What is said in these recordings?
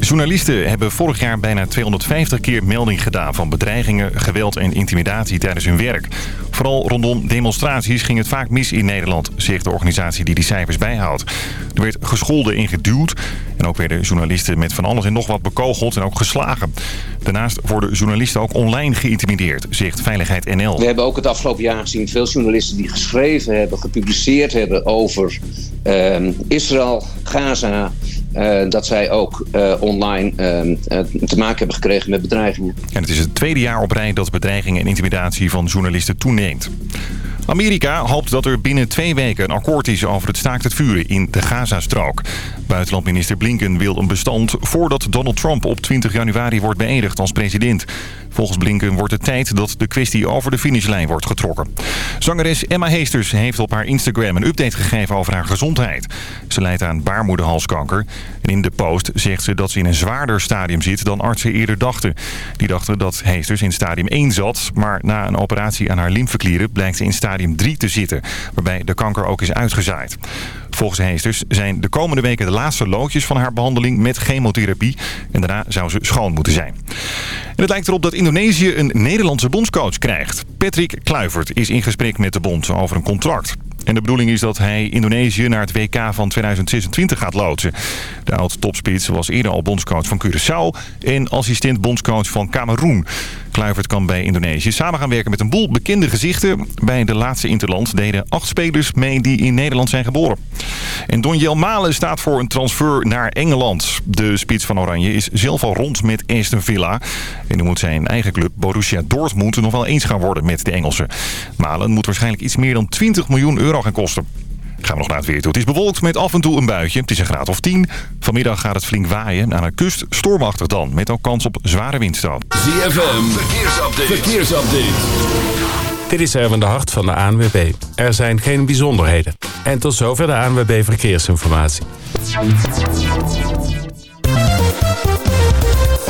Journalisten hebben vorig jaar bijna 250 keer melding gedaan van bedreigingen, geweld en intimidatie tijdens hun werk. Vooral rondom demonstraties ging het vaak mis in Nederland, zegt de organisatie die die cijfers bijhoudt. Er werd gescholden en geduwd en ook werden journalisten met van alles en nog wat bekogeld en ook geslagen. Daarnaast worden journalisten ook online geïntimideerd, zegt Veiligheid NL. We hebben ook het afgelopen jaar gezien veel journalisten die geschreven hebben, gepubliceerd hebben over uh, Israël, Gaza, uh, dat zij ook uh, online uh, te maken hebben gekregen met bedreigingen. En het is het tweede jaar op rij dat bedreigingen en intimidatie van journalisten toeneemt. Amerika hoopt dat er binnen twee weken een akkoord is over het staakt het vuren in de Gazastrook. Buitenlandminister Blinken wil een bestand voordat Donald Trump op 20 januari wordt beëdigd als president. Volgens Blinken wordt het tijd dat de kwestie over de finishlijn wordt getrokken. Zangeres Emma Heesters heeft op haar Instagram een update gegeven over haar gezondheid. Ze lijdt aan baarmoederhalskanker. En in de post zegt ze dat ze in een zwaarder stadium zit dan artsen eerder dachten. Die dachten dat Heesters in stadium 1 zat, maar na een operatie aan haar lymfeklieren blijkt ze in stadium 3 te zitten, waarbij de kanker ook is uitgezaaid. Volgens Heesters zijn de komende weken de laatste loodjes van haar behandeling met chemotherapie. En daarna zou ze schoon moeten zijn. En het lijkt erop dat Indonesië een Nederlandse bondscoach krijgt. Patrick Kluivert is in gesprek met de bond over een contract. En de bedoeling is dat hij Indonesië naar het WK van 2026 gaat loodsen. De oud-topspits was eerder al bondscoach van Curaçao en assistent bondscoach van Cameroen. Kluivert kan bij Indonesië samen gaan werken met een boel bekende gezichten. Bij de laatste Interland deden acht spelers mee die in Nederland zijn geboren. En Donjel Malen staat voor een transfer naar Engeland. De spits van Oranje is zelf al rond met Aston Villa. En nu moet zijn eigen club Borussia Dortmund nog wel eens gaan worden met de Engelsen. Malen moet waarschijnlijk iets meer dan 20 miljoen euro gaan kosten. Gaan we nog naar het weer toe. Het is bewolkt met af en toe een buitje. Het is een graad of 10. Vanmiddag gaat het flink waaien. Aan de kust stormachtig dan. Met ook kans op zware windstoot. ZFM, verkeersupdate. verkeersupdate. Dit is Erwin de Hart van de ANWB. Er zijn geen bijzonderheden. En tot zover de ANWB Verkeersinformatie.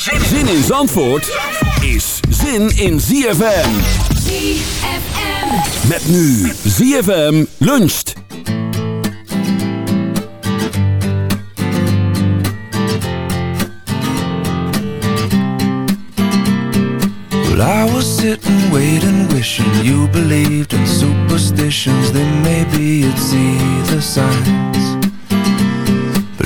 Zin in Zandvoort is zin in ZFM. ZFM. Met nu ZFM luncht. Well, I was sitting, waiting, wishing you believed in superstitions. Then maybe you'd see the signs.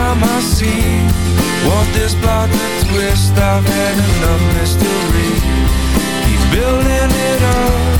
it's not my scene. This plot to twist? I've had enough mystery keep building it up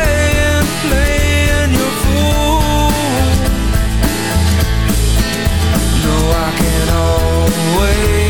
always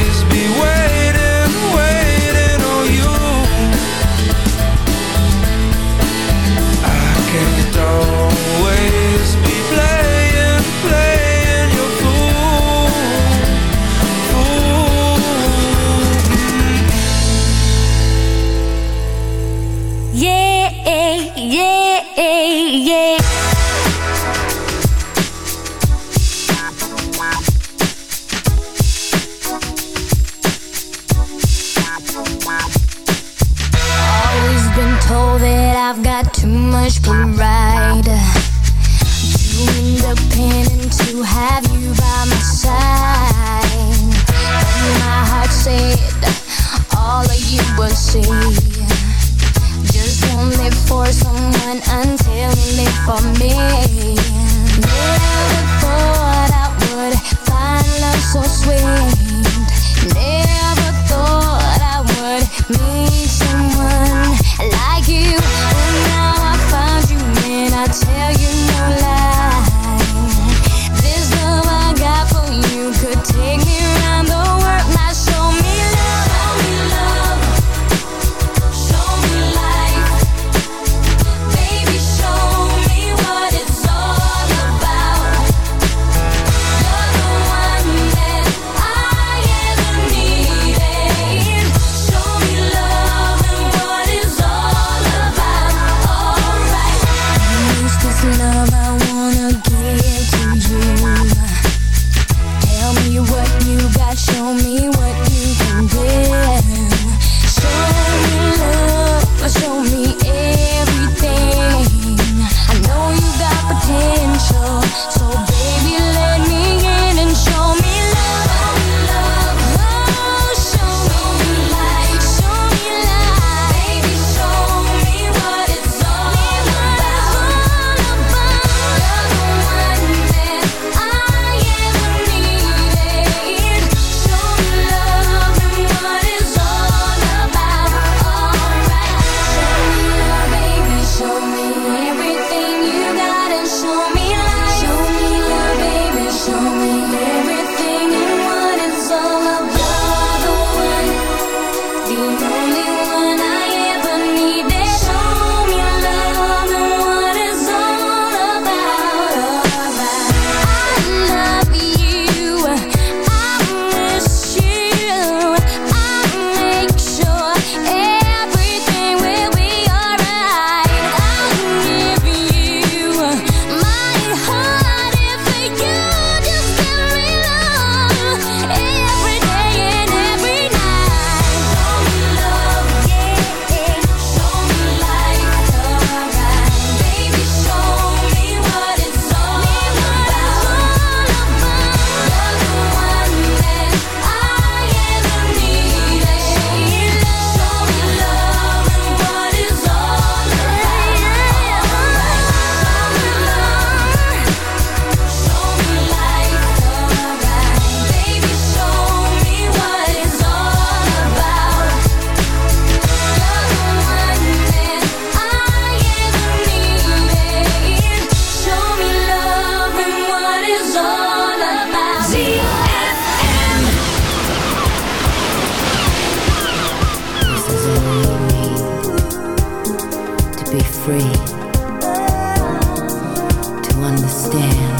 free to understand.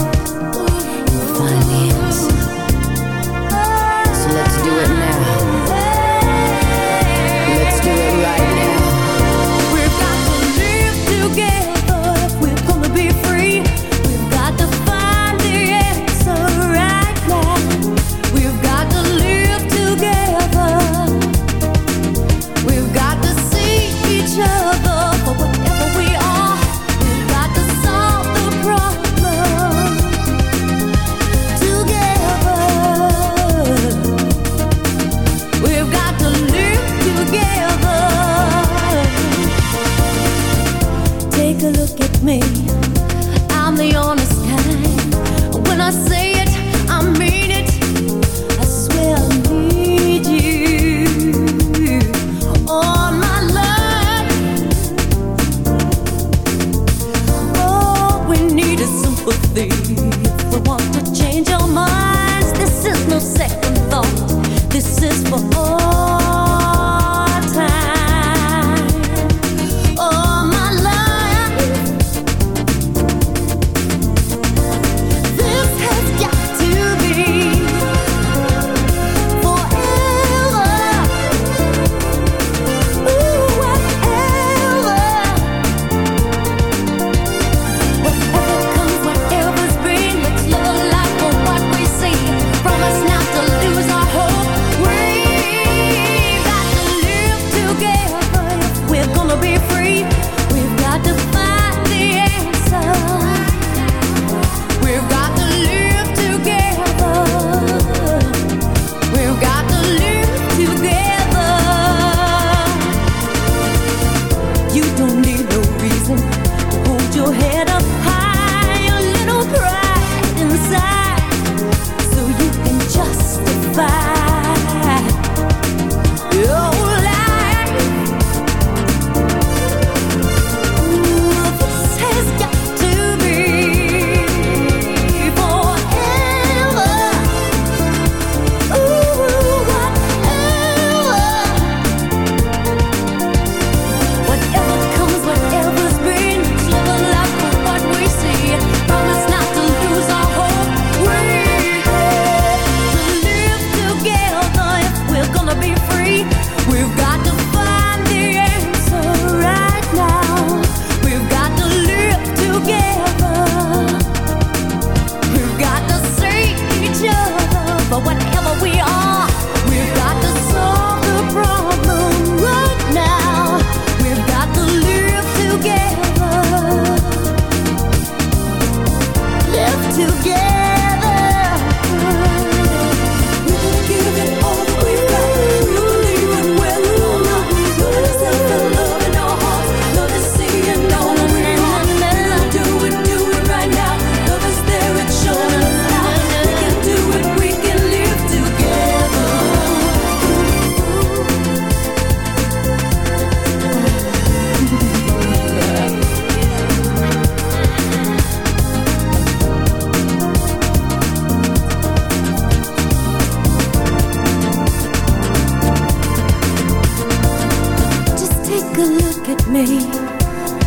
Me.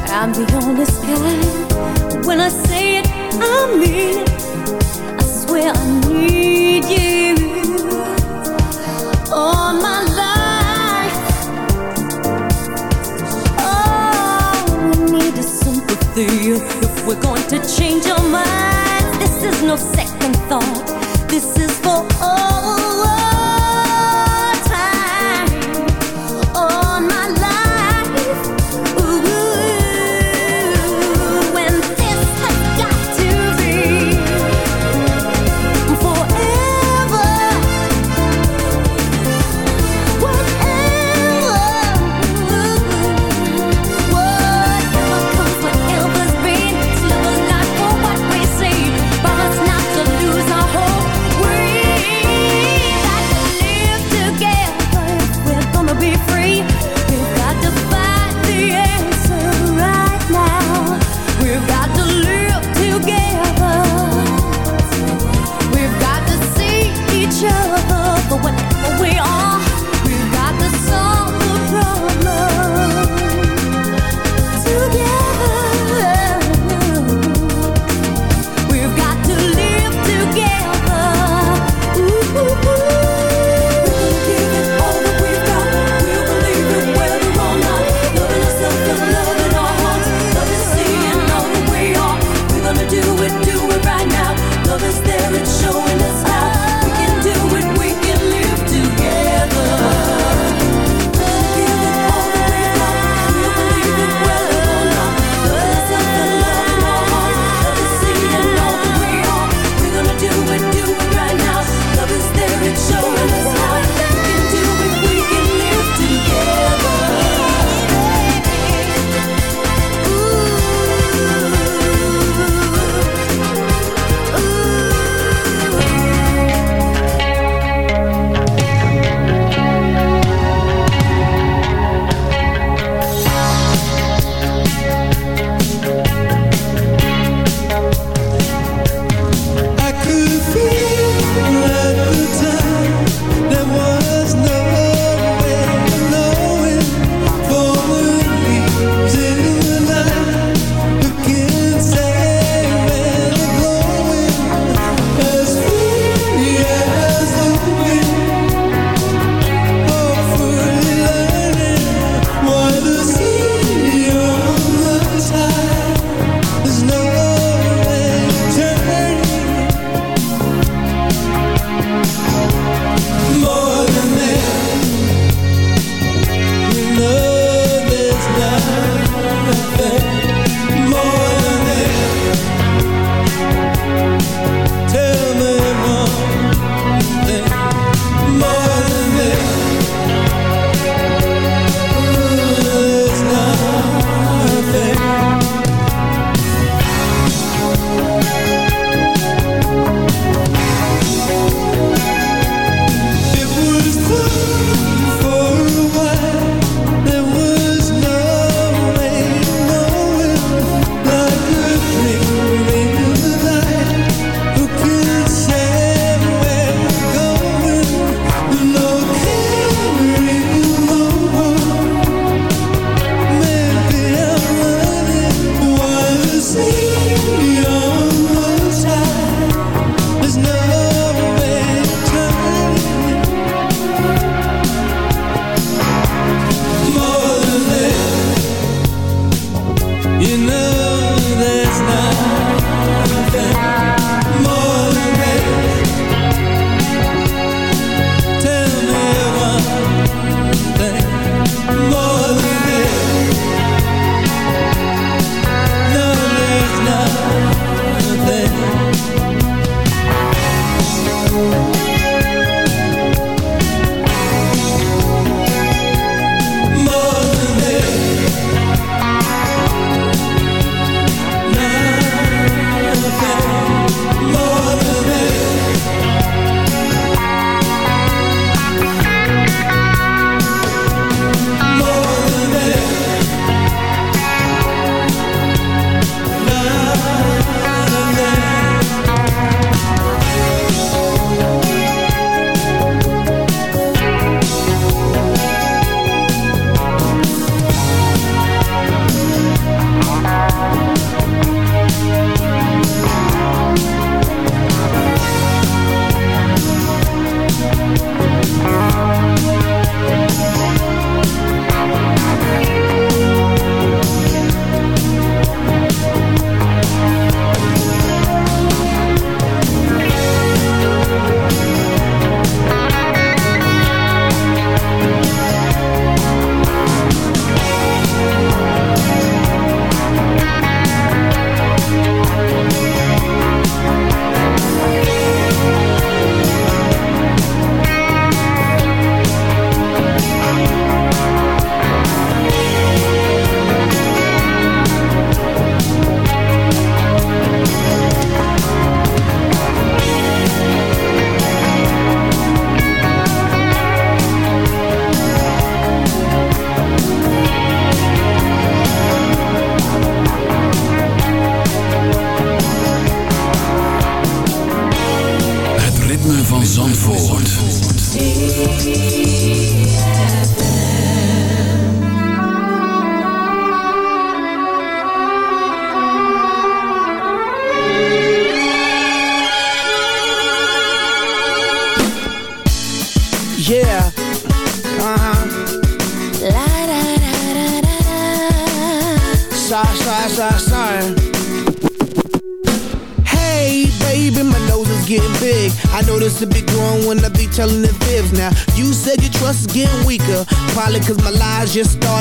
I'm the honest guy. When I say it, I mean it. I swear I need you all my life. Oh, we need a sympathy if we're going to change our minds. This is no second thought. This is for all.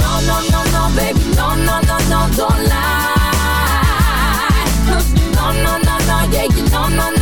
No, no, no, no, baby, no, no, no, no, don't lie. No, no, no, no, yeah, you no, no, no,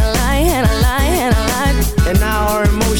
a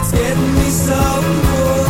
it's getting me so. It's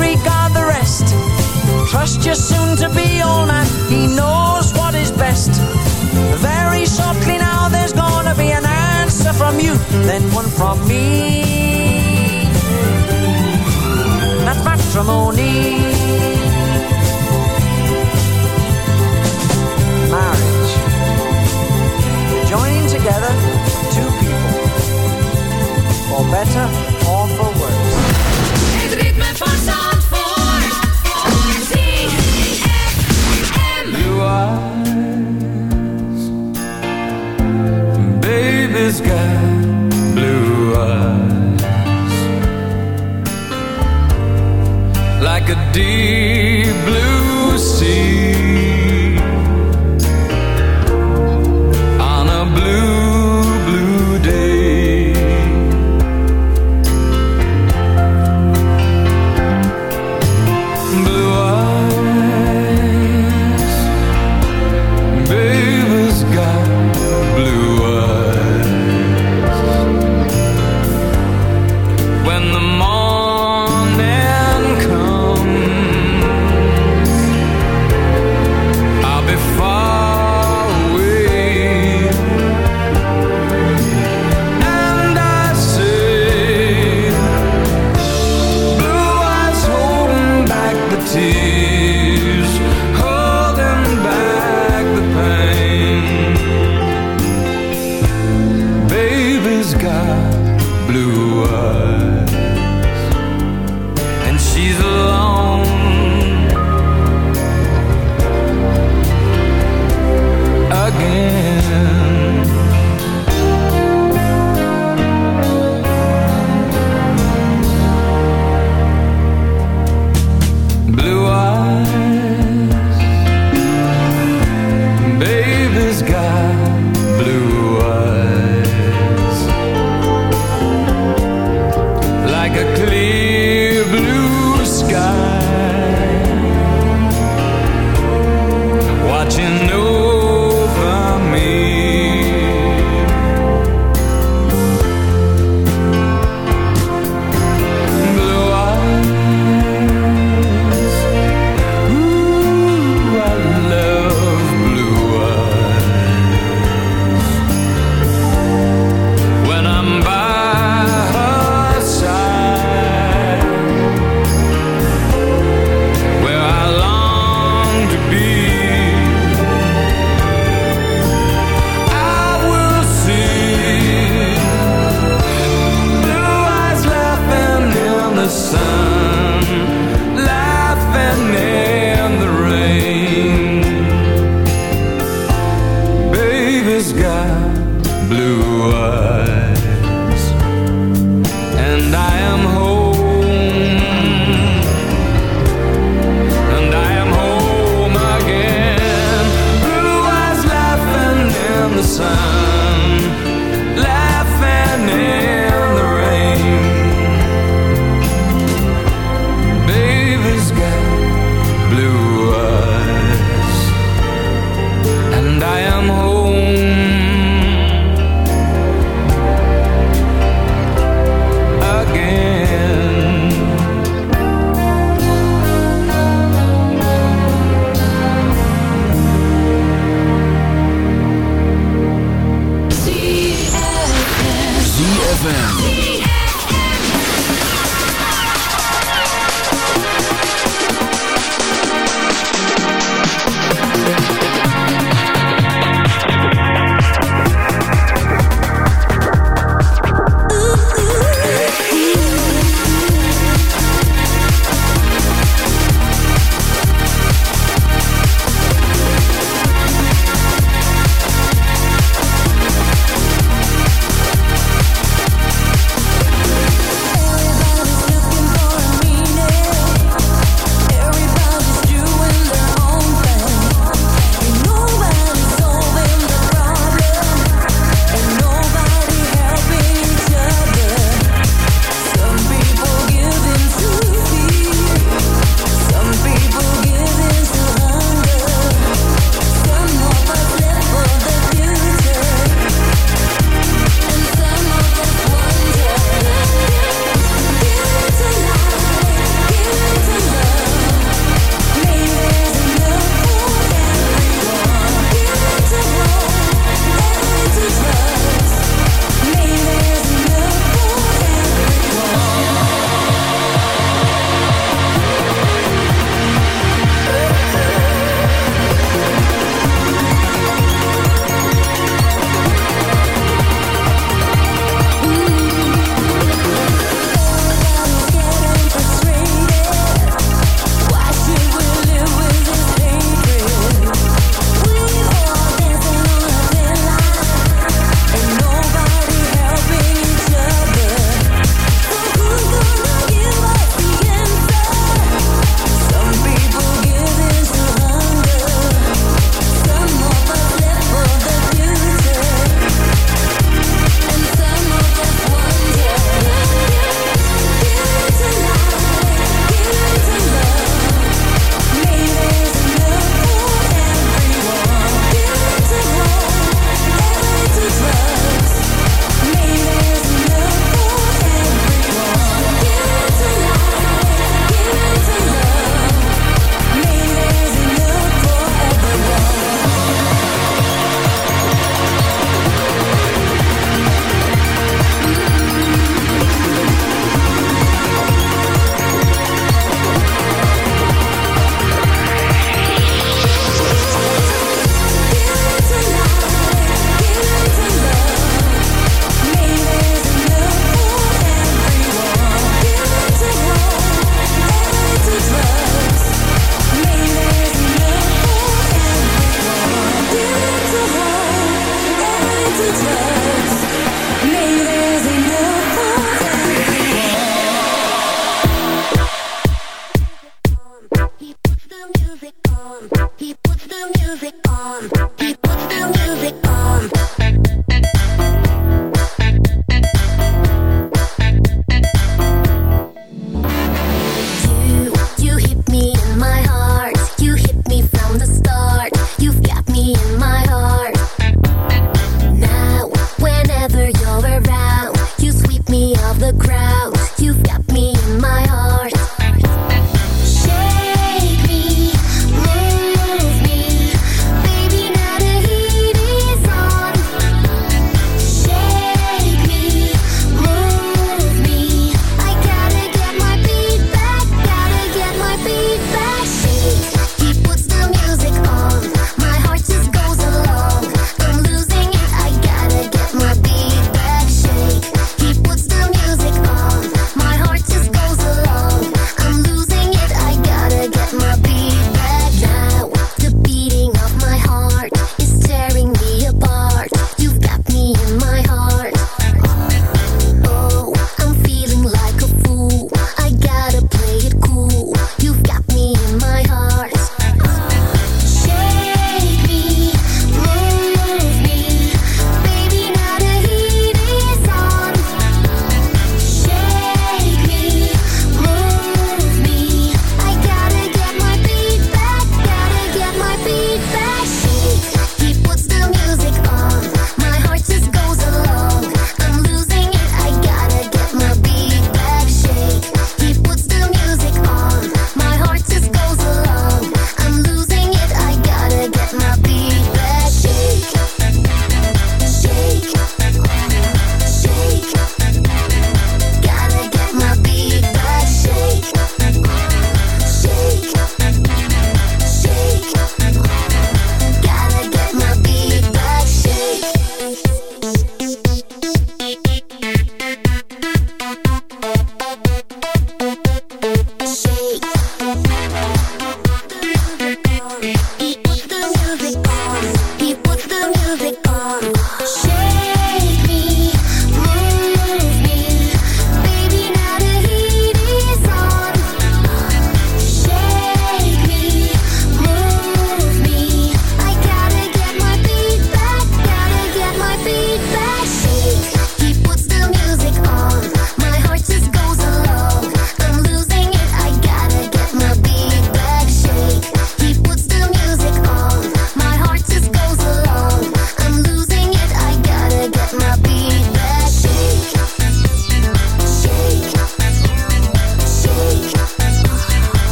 Disregard the rest. Trust your soon to be old man. He knows what is best. Very shortly now, there's gonna be an answer from you, then one from me. That's matrimony.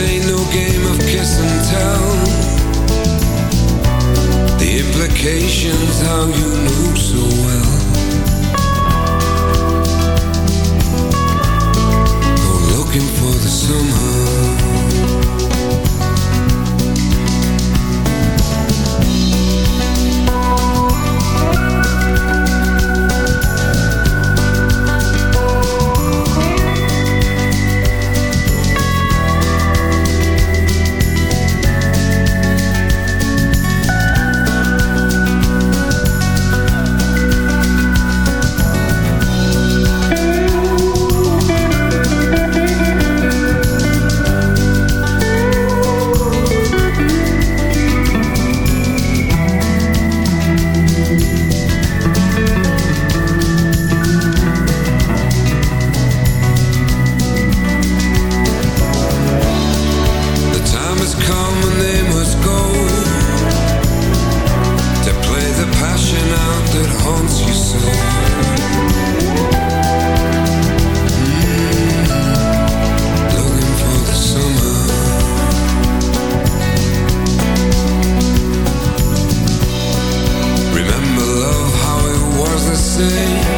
Ain't no game of kiss and tell The implications how you knew so well Oh, looking for the summer. say.